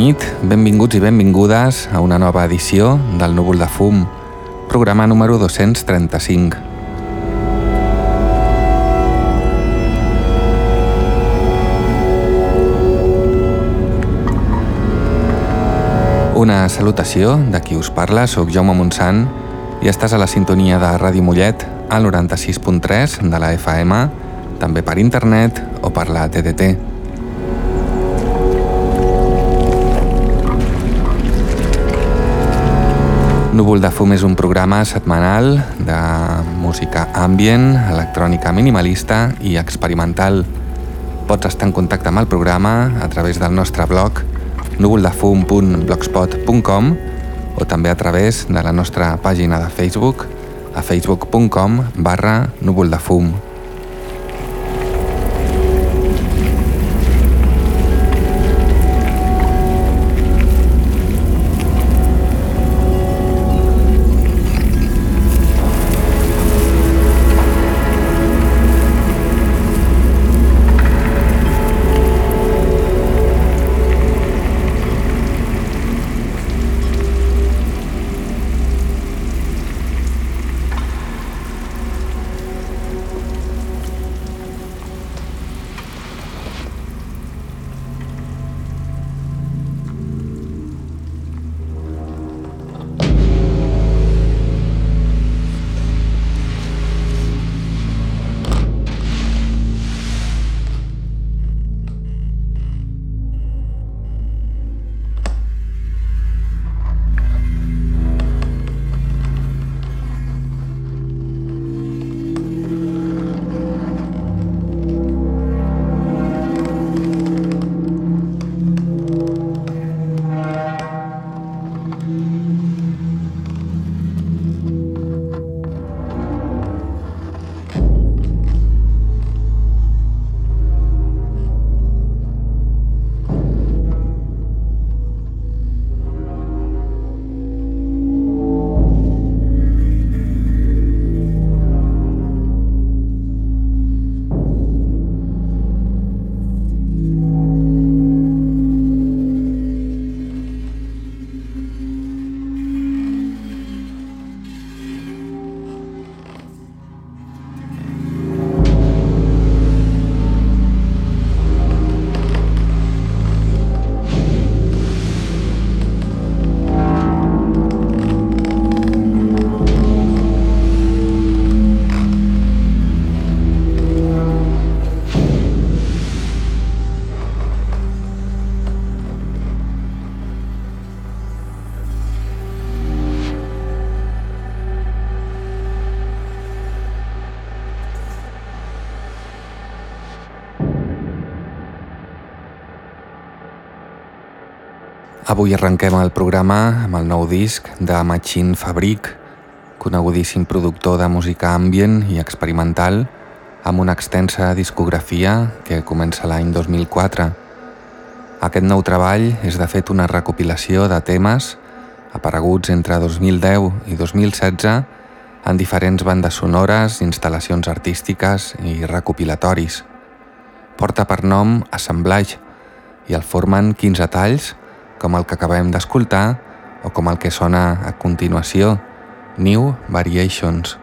Nit, benvinguts i benvingudes a una nova edició del Núvol de Fum, programa número 235. Una salutació de qui us parla, sóc Jaume Montsant i estàs a la sintonia de Ràdio Mollet al 96.3 de la FM, també per internet o per la TDT. Núvol de Fum és un programa setmanal de música ambient, electrònica minimalista i experimental. Pots estar en contacte amb el programa a través del nostre blog núvoldefum.blogspot.com o també a través de la nostra pàgina de Facebook a facebook.com barra núvoldefum. Avui arrenquem el programa amb el nou disc de Machine Fabric, conegudíssim productor de música ambient i experimental, amb una extensa discografia que comença l'any 2004. Aquest nou treball és de fet una recopilació de temes apareguts entre 2010 i 2016 en diferents bandes sonores, instal·lacions artístiques i recopilatoris. Porta per nom Assemblage i el formen 15 talls com el que acabem d'escoltar o com el que sona a continuació, New Variations.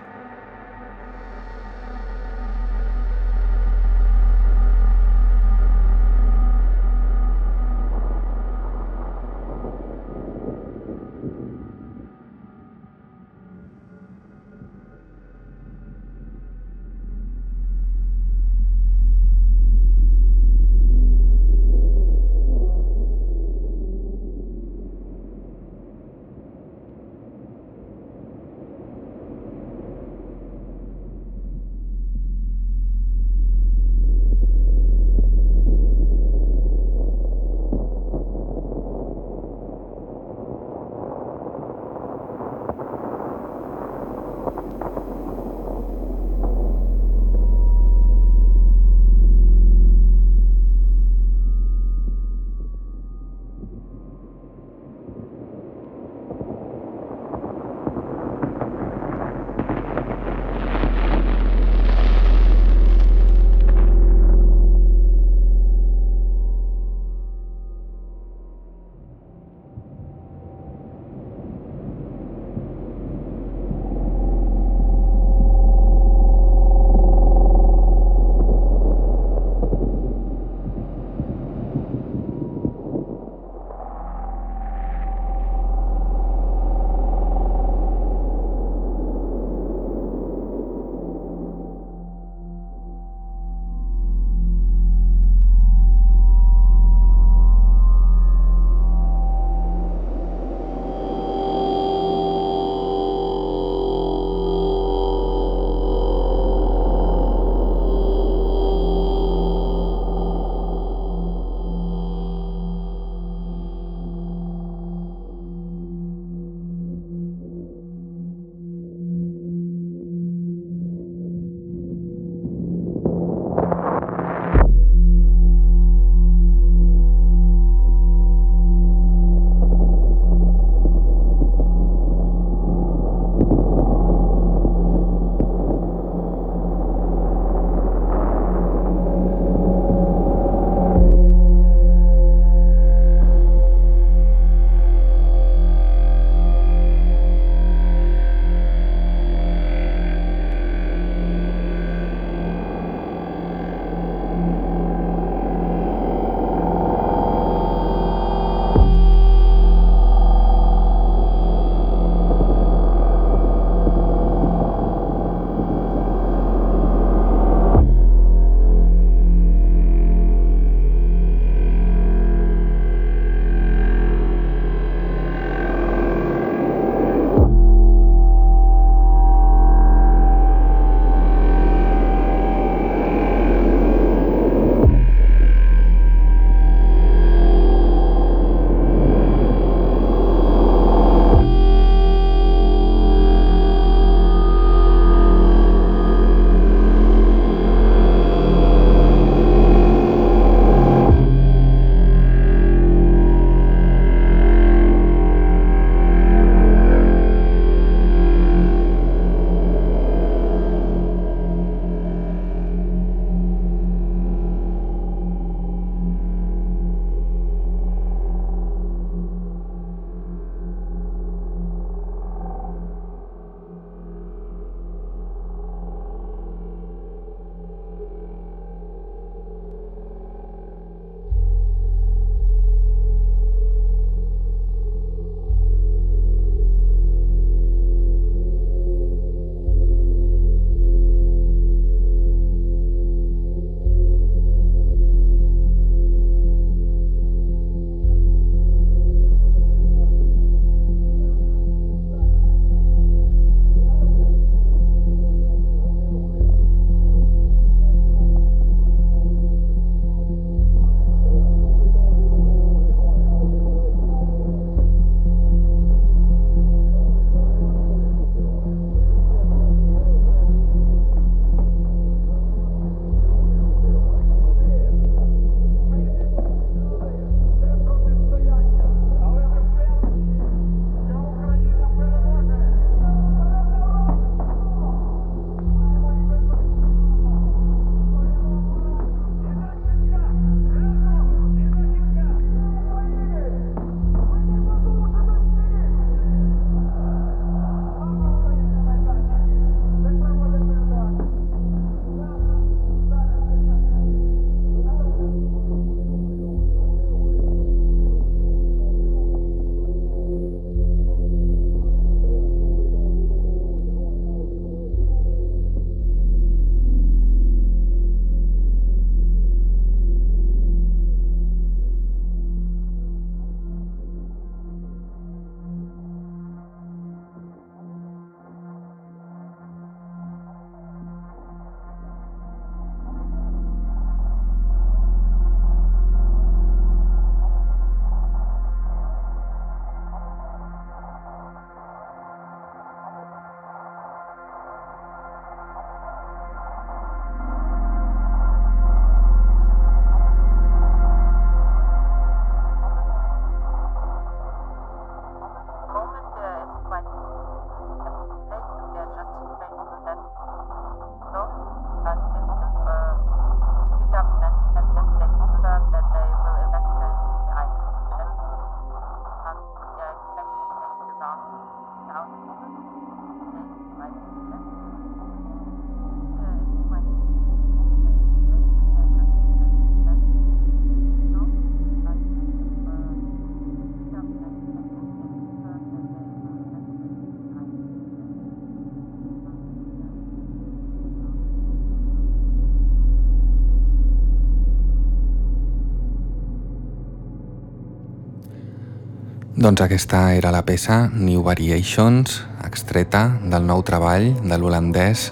Doncs aquesta era la peça New Variations, extreta del nou treball de l'holandès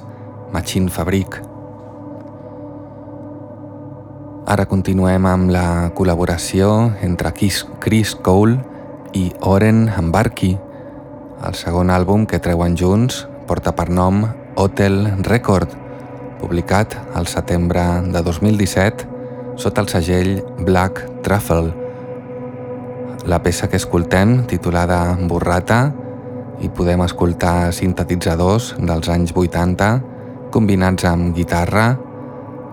Machine Fabric. Ara continuem amb la col·laboració entre Chris Cole i Oren Ambarki. El segon àlbum que treuen junts porta per nom Hotel Record, publicat al setembre de 2017 sota el segell Black Truffle la peça que escoltem, titulada Borrata, i podem escoltar sintetitzadors dels anys 80 combinats amb guitarra,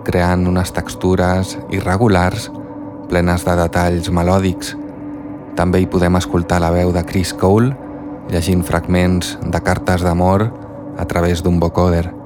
creant unes textures irregulars plenes de detalls melòdics. També hi podem escoltar la veu de Chris Cole llegint fragments de cartes d'amor a través d'un vocoder.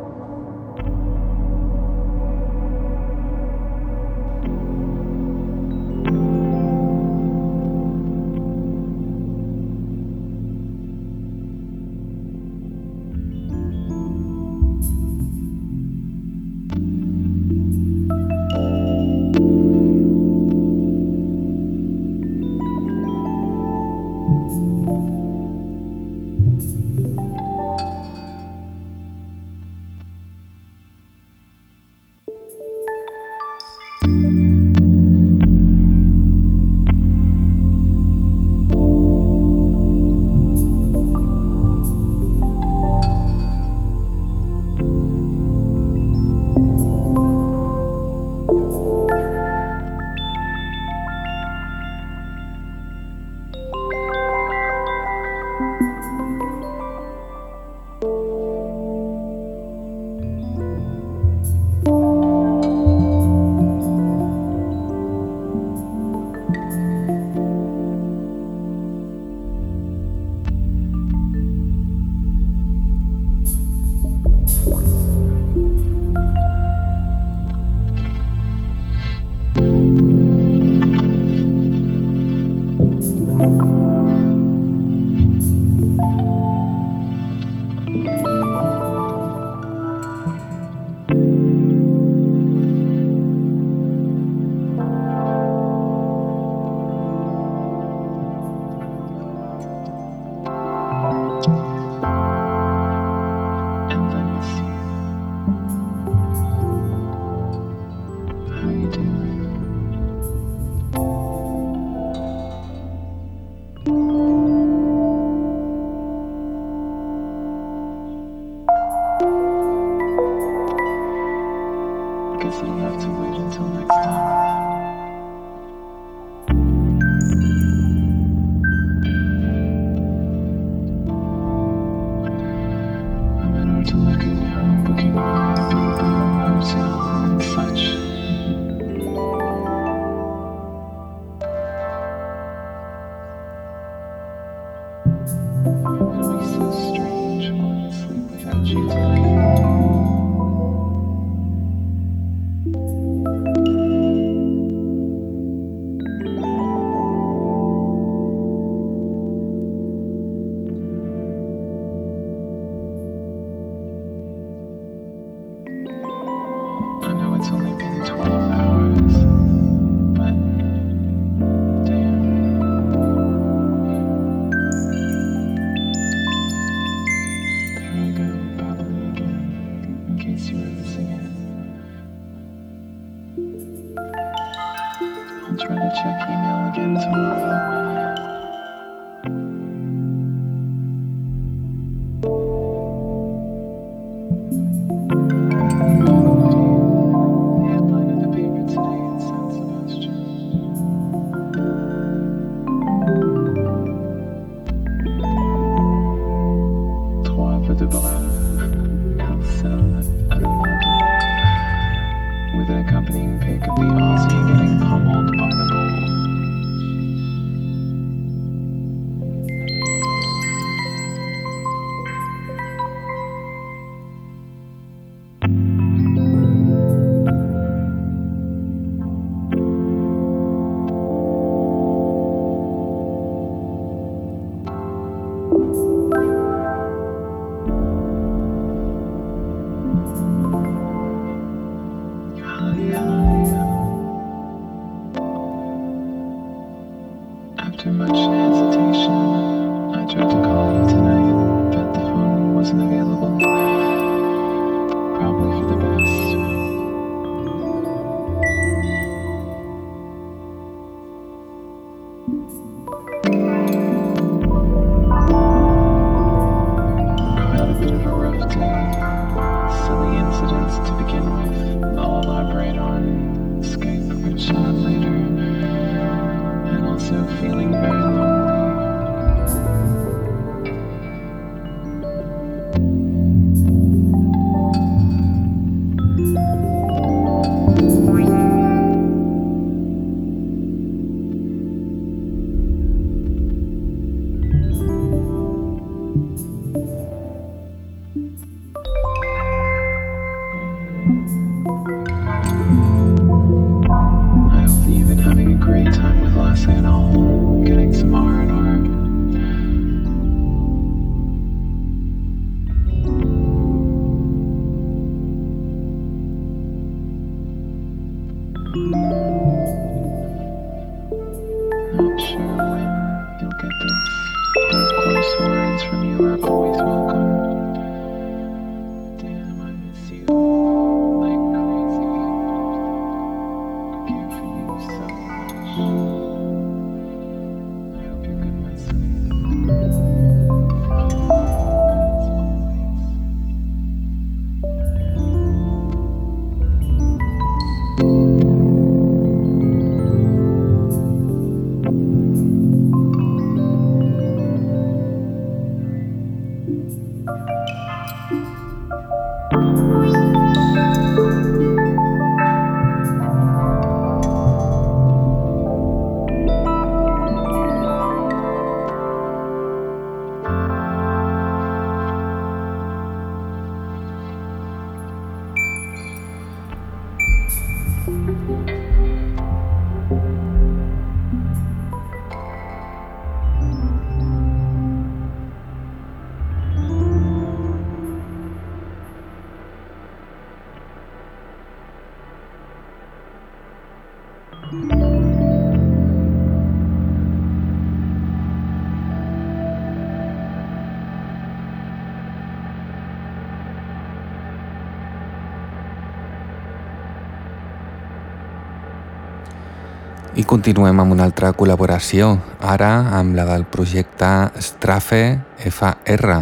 Continuem amb una altra col·laboració, ara amb la del projecte Strafe FR,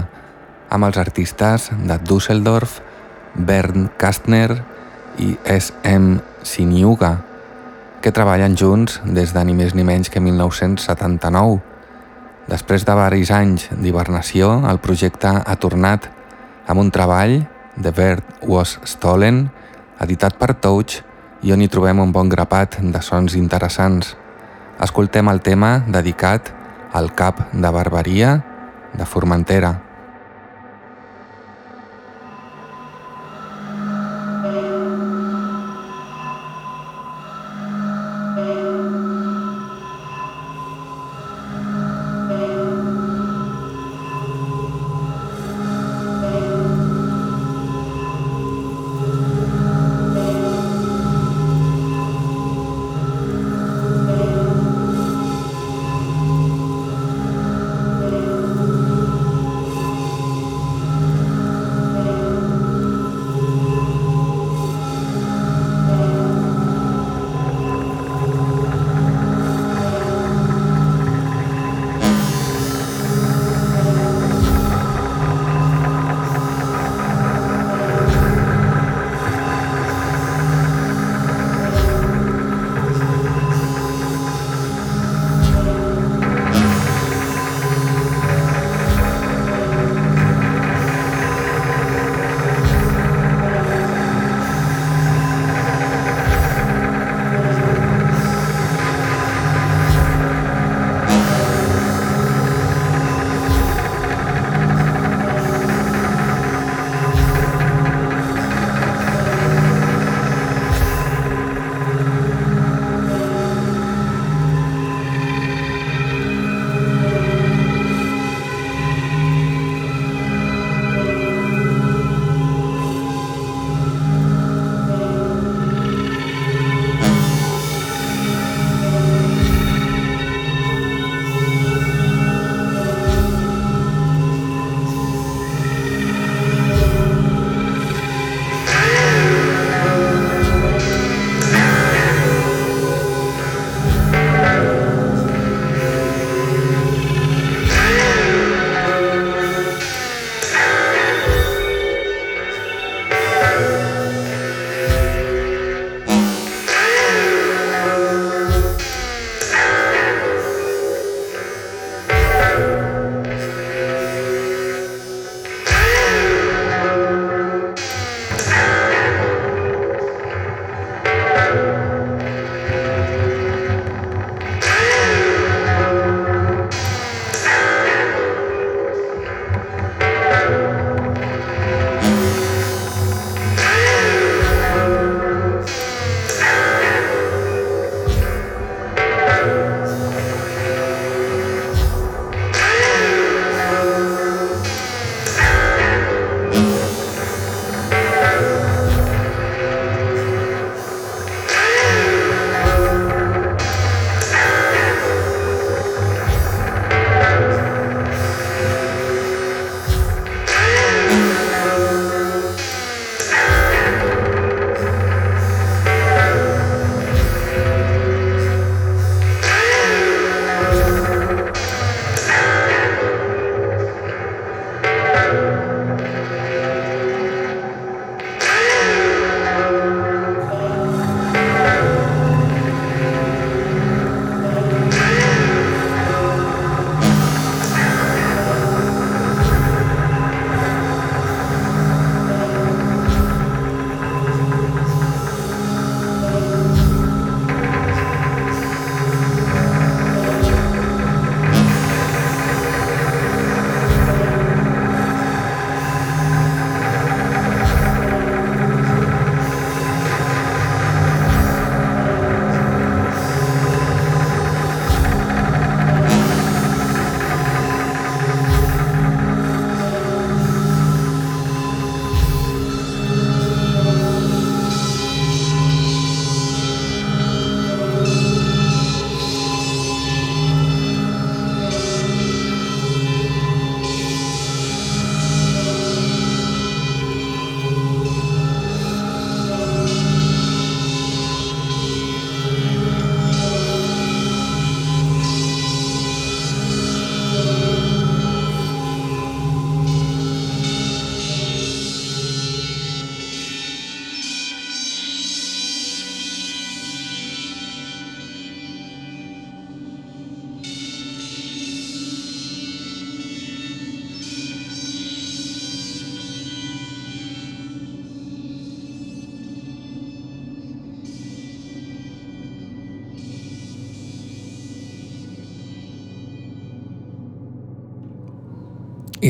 amb els artistes de Düsseldorf, Bernd Kastner i S.M. Siniuga, que treballen junts des de ni més ni menys que 1979. Després de varis anys d'hibernació, el projecte ha tornat amb un treball, The Bird Was Stolen, editat per Touch, i on hi trobem un bon grapat de sons interessants. Escoltem el tema dedicat al cap de barbaria de Formentera.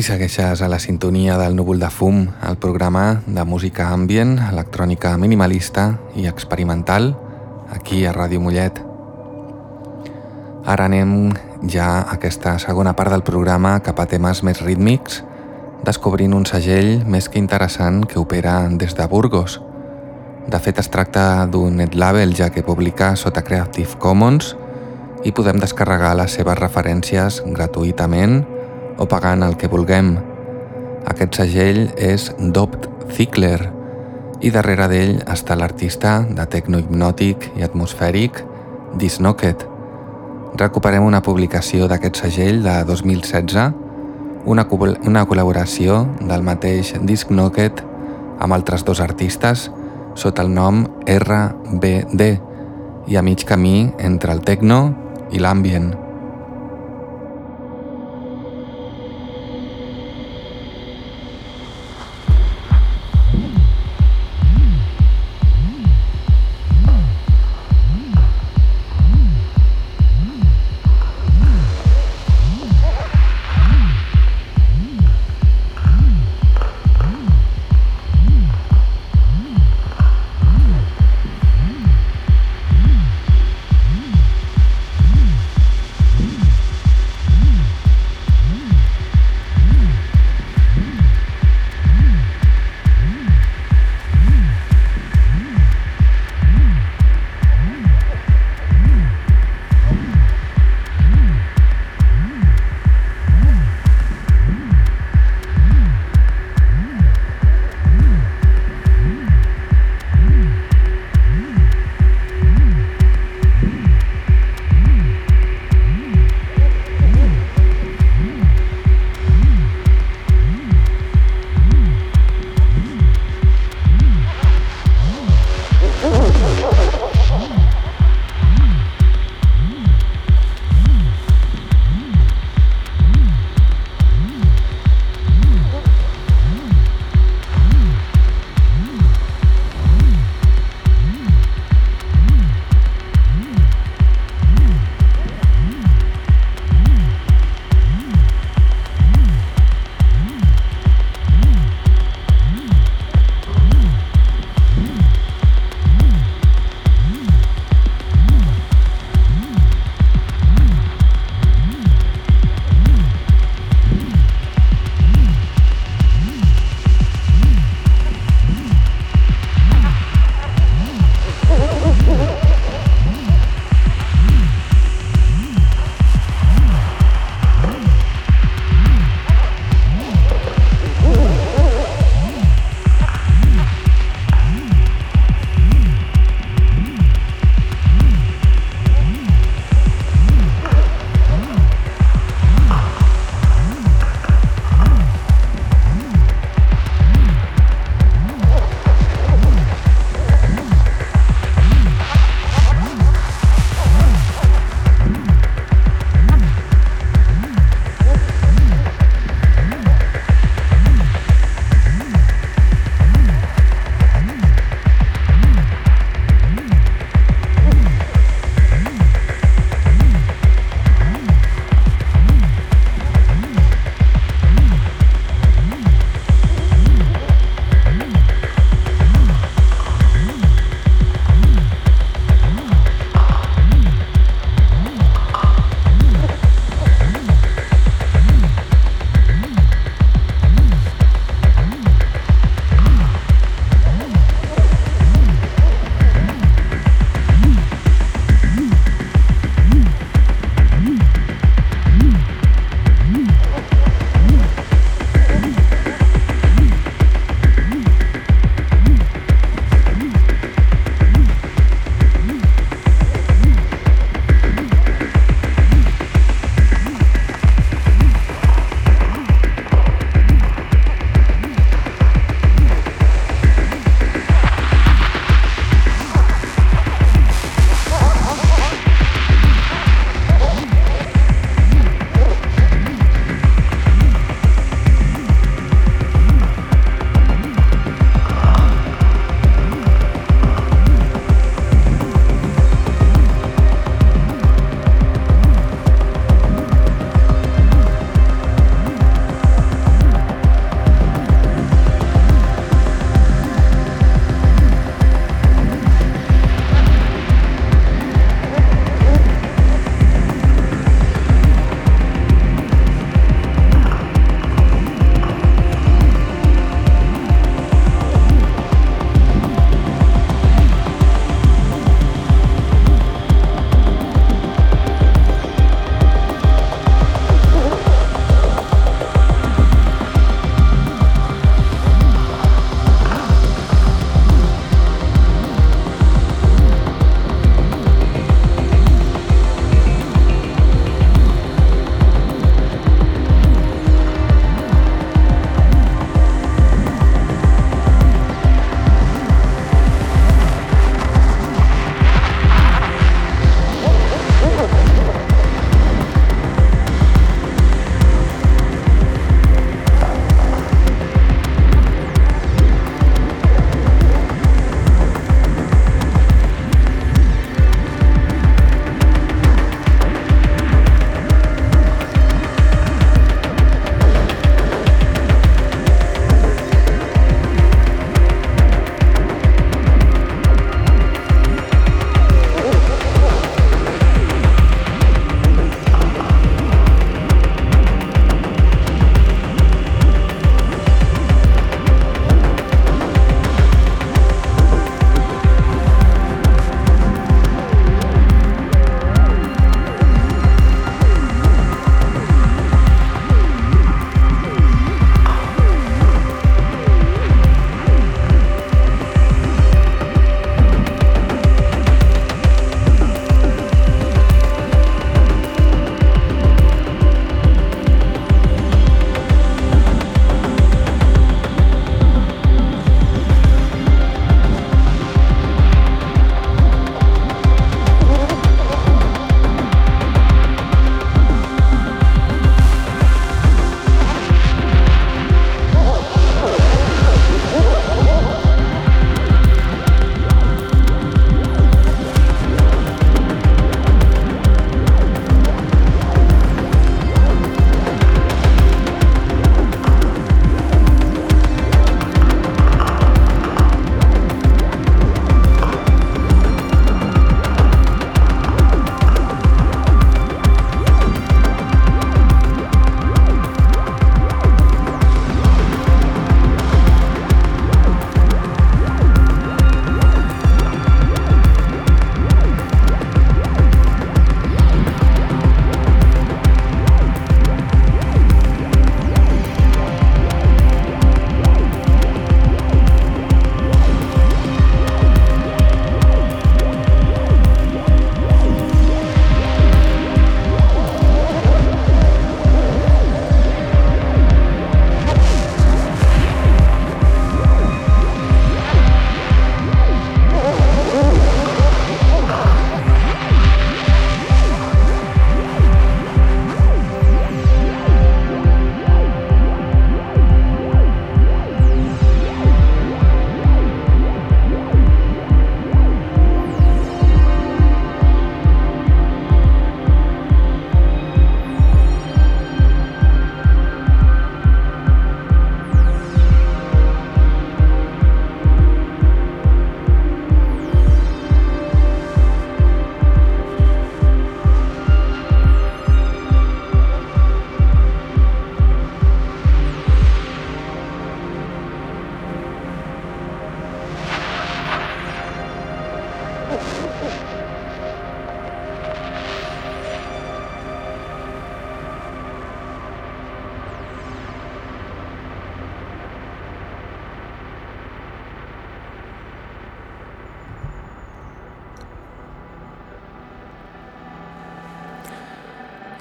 Segueixes a la sintonia del núvol de fum, el programa de música ambient, electrònica minimalista i experimental, aquí a Ràdio Mollet. Ara anem ja a aquesta segona part del programa cap a temes més rítmics, descobrint un segell més que interessant que opera des de Burgos. De fet, es tracta d'un net label ja que publica sota Creative Commons i podem descarregar les seves referències gratuïtament o pagant el que vulguem. Aquest segell és Dopt Zickler i darrere d'ell està l'artista de tecno hipnòtic i atmosfèric Disnocket. Recuperem una publicació d'aquest segell de 2016, una, una col·laboració del mateix Disnocket amb altres dos artistes sota el nom RBD i a mig camí entre el techno i l'ambient.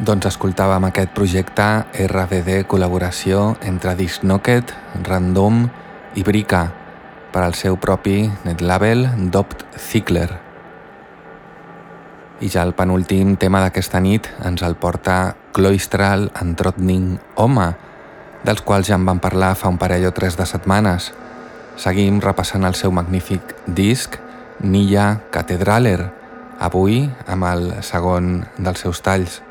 Doncs escoltàvem aquest projecte RVD col·laboració entre Disnocket, Random i Brica per al seu propi netlabel Dopt Zickler. I ja el penúltim tema d'aquesta nit ens el porta Cloistral Antrotning Home, dels quals ja en vam parlar fa un parell o tres de setmanes. Seguim repassant el seu magnífic disc Nilla Cathedraler, avui amb el segon dels seus talls.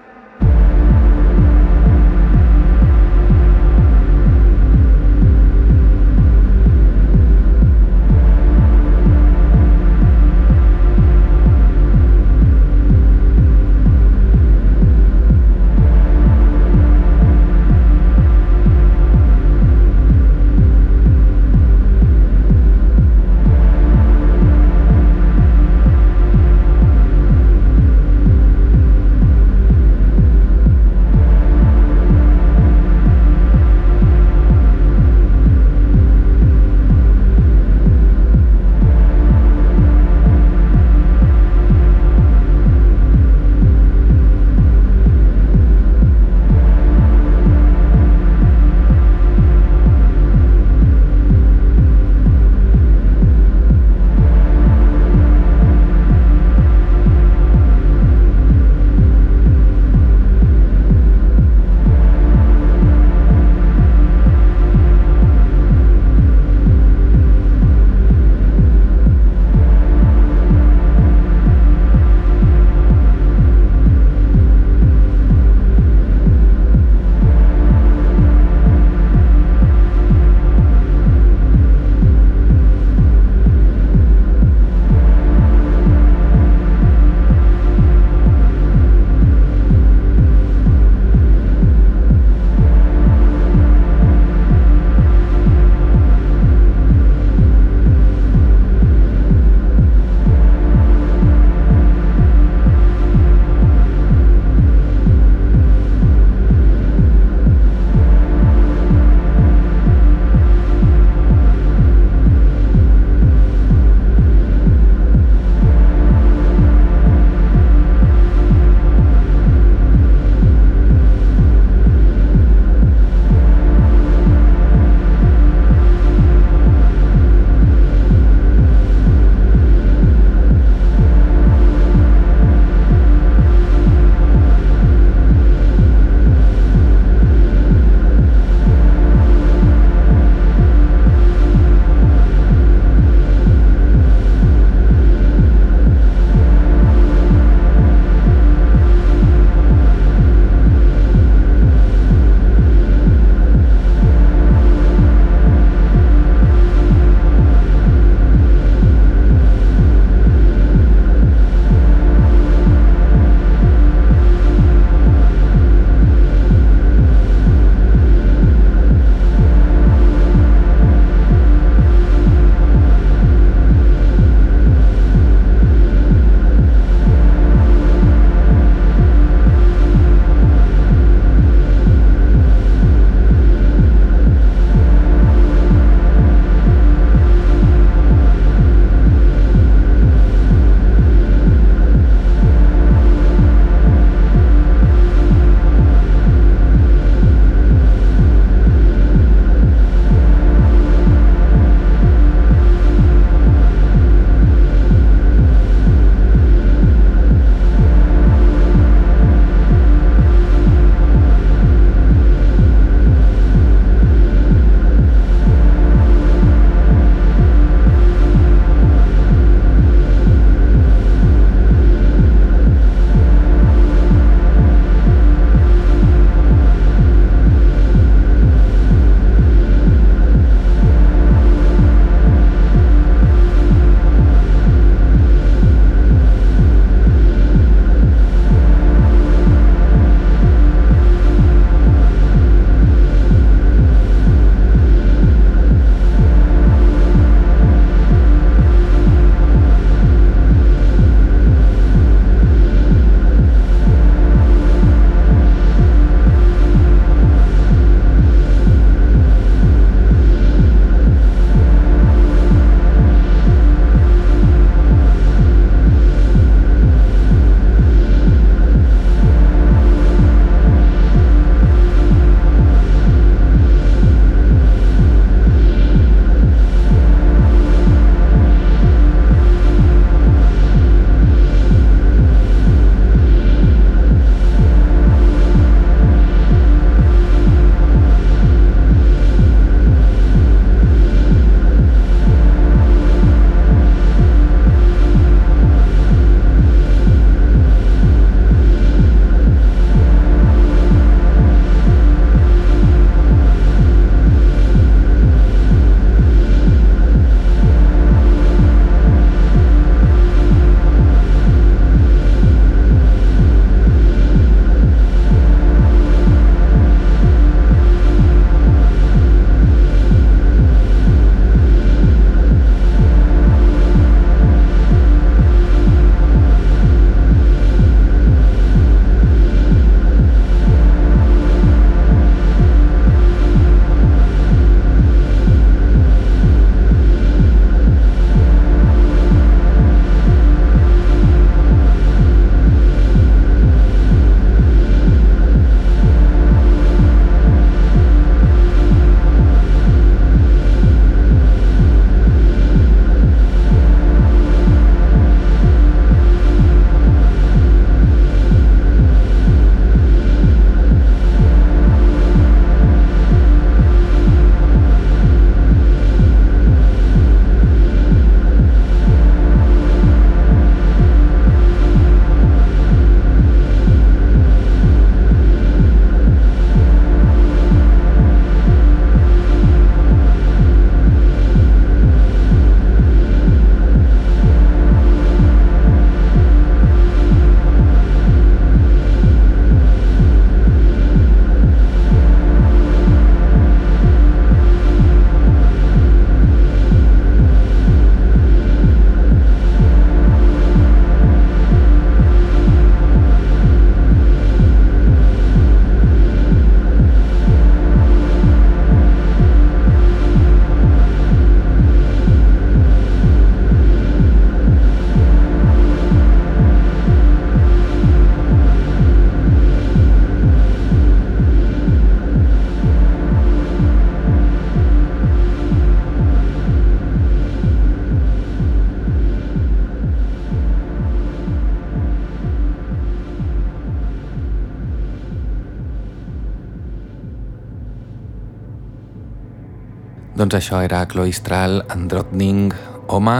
Doncs això era Cloistral Androtning Home,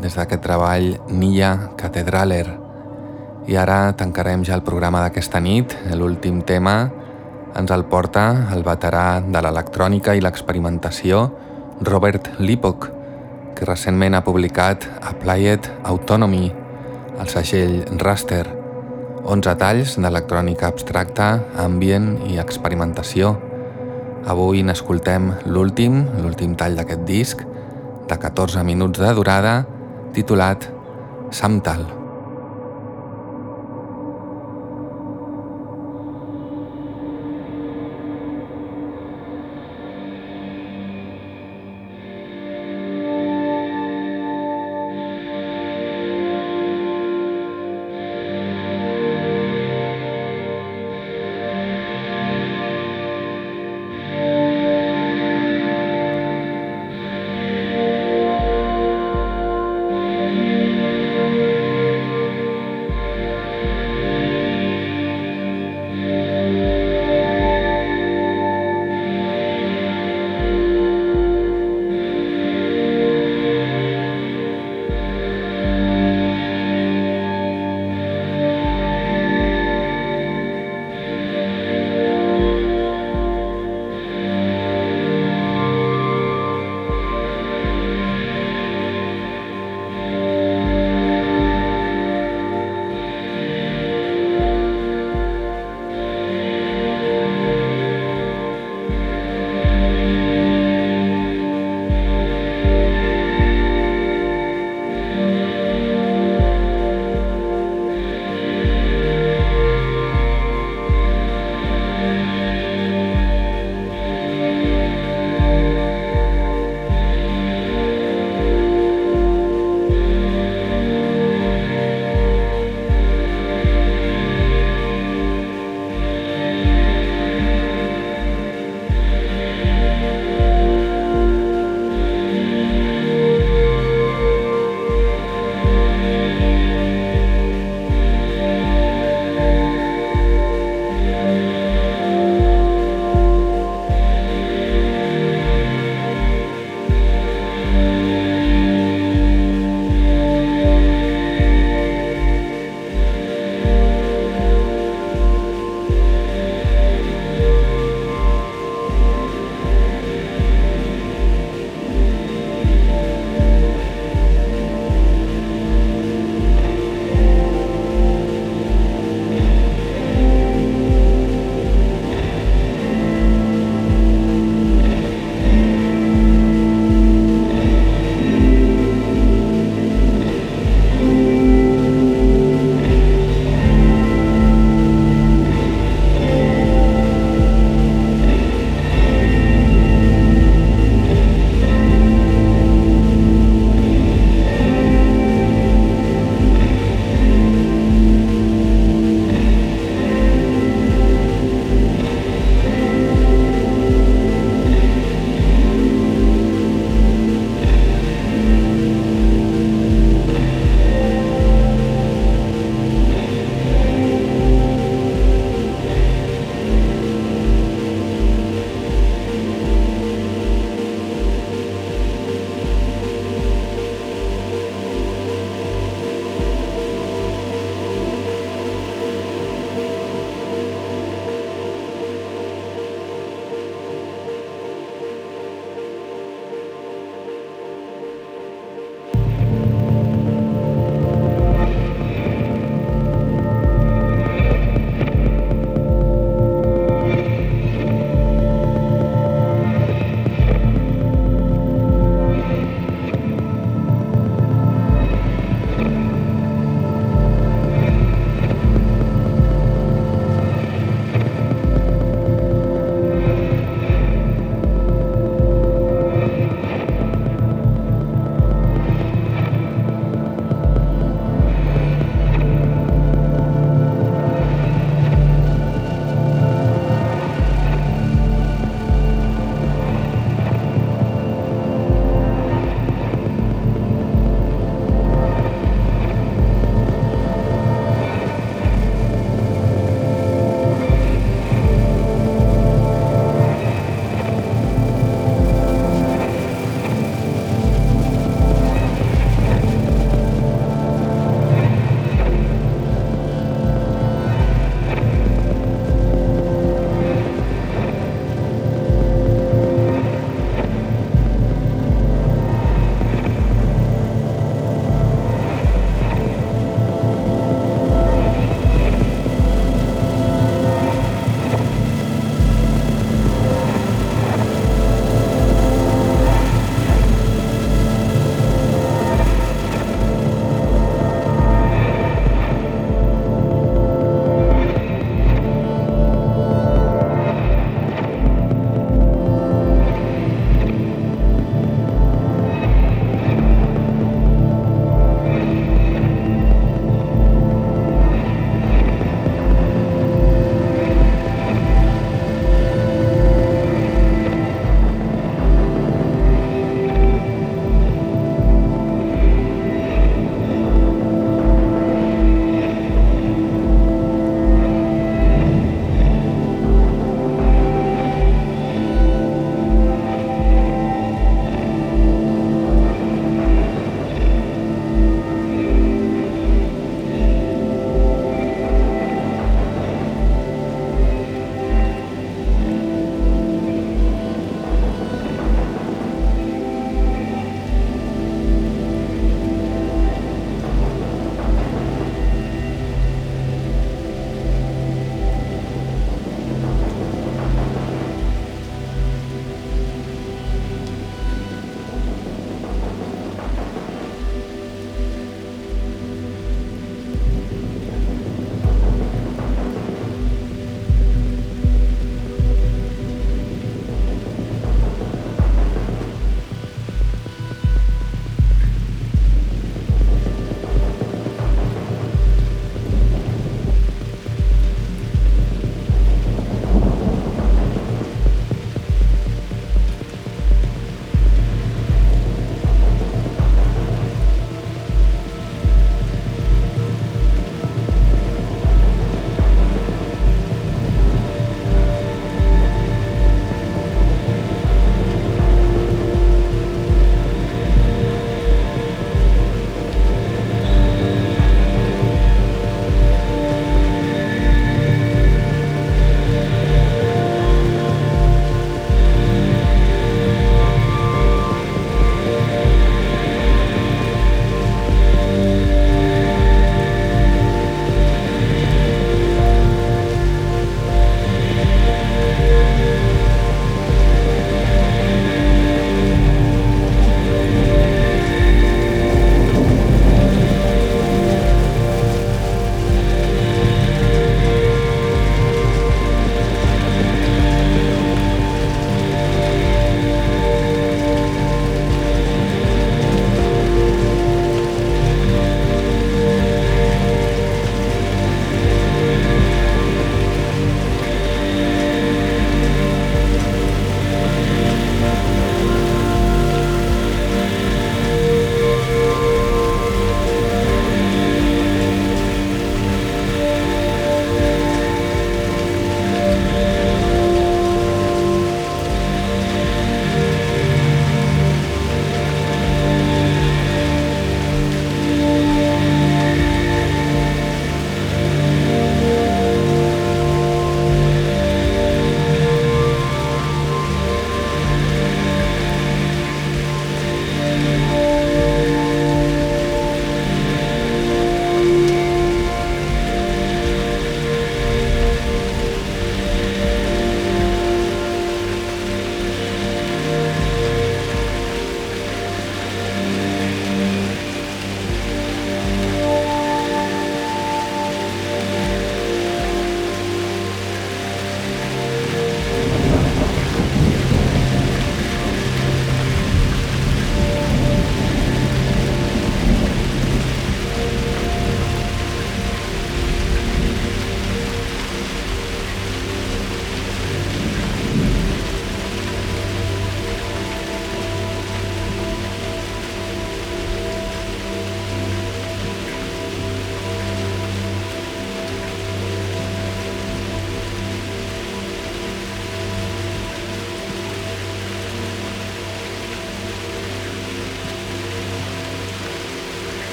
des d'aquest treball Nia Cathedraler. I ara tancarem ja el programa d'aquesta nit. L'últim tema ens el porta el veterà de l'electrònica i l'experimentació Robert Lipok, que recentment ha publicat Applied Autonomy, el segell Raster, 11 talls d'electrònica abstracta, ambient i experimentació. Avui n'escoltem l'últim, l'últim tall d'aquest disc, de 14 minuts de durada, titulat Samtal.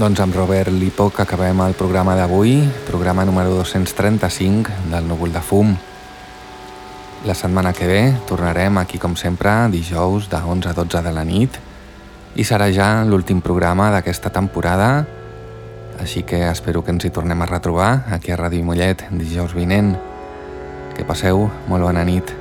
Doncs amb Robert Lipoc acabem el programa d'avui, programa número 235 del Núvol de Fum. La setmana que ve tornarem aquí com sempre dijous de 11 a 12 de la nit i serà ja l'últim programa d'aquesta temporada, així que espero que ens hi tornem a retrobar aquí a Ràdio Mollet dijous vinent. Que passeu molt bona nit.